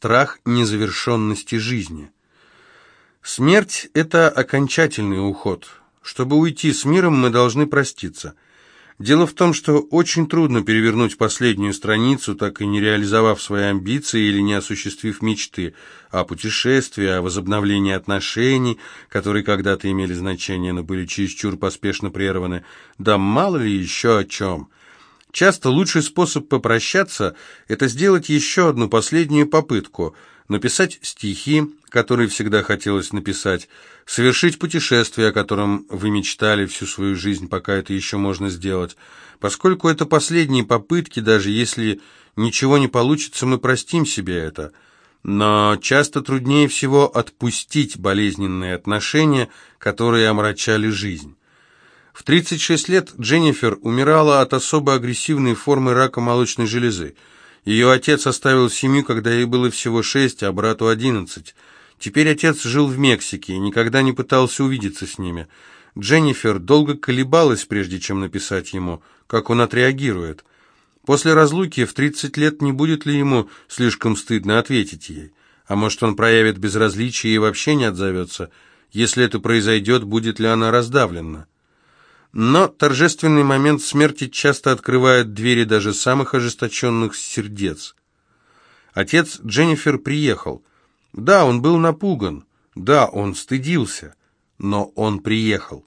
страх незавершенности жизни. Смерть – это окончательный уход. Чтобы уйти с миром, мы должны проститься – Дело в том, что очень трудно перевернуть последнюю страницу, так и не реализовав свои амбиции или не осуществив мечты о путешествии, о возобновлении отношений, которые когда-то имели значение, но были чересчур поспешно прерваны, да мало ли еще о чем. Часто лучший способ попрощаться – это сделать еще одну последнюю попытку – написать стихи, которые всегда хотелось написать, совершить путешествие, о котором вы мечтали всю свою жизнь, пока это еще можно сделать. Поскольку это последние попытки, даже если ничего не получится, мы простим себе это. Но часто труднее всего отпустить болезненные отношения, которые омрачали жизнь. В 36 лет Дженнифер умирала от особо агрессивной формы рака молочной железы. Ее отец оставил семью, когда ей было всего шесть, а брату одиннадцать. Теперь отец жил в Мексике и никогда не пытался увидеться с ними. Дженнифер долго колебалась, прежде чем написать ему, как он отреагирует. После разлуки в 30 лет не будет ли ему слишком стыдно ответить ей? А может, он проявит безразличие и вообще не отзовется? Если это произойдет, будет ли она раздавлена? Но торжественный момент смерти часто открывает двери даже самых ожесточенных сердец. Отец Дженнифер приехал. Да, он был напуган. Да, он стыдился. Но он приехал.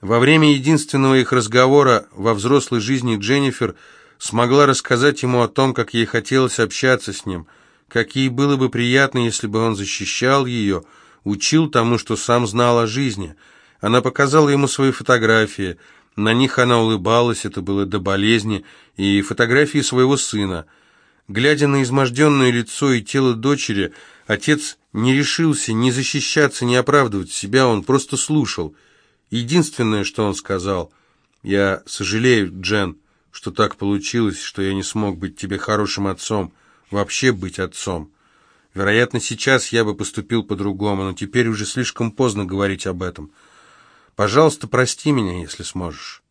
Во время единственного их разговора во взрослой жизни Дженнифер смогла рассказать ему о том, как ей хотелось общаться с ним, как ей было бы приятно, если бы он защищал ее, учил тому, что сам знал о жизни – она показала ему свои фотографии. На них она улыбалась, это было до болезни, и фотографии своего сына. Глядя на изможденное лицо и тело дочери, отец не решился ни защищаться, ни оправдывать себя, он просто слушал. Единственное, что он сказал, «Я сожалею, Джен, что так получилось, что я не смог быть тебе хорошим отцом, вообще быть отцом. Вероятно, сейчас я бы поступил по-другому, но теперь уже слишком поздно говорить об этом». Пожалуйста, прости меня, если сможешь».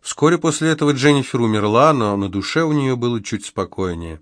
Вскоре после этого Дженнифер умерла, но на душе у нее было чуть спокойнее.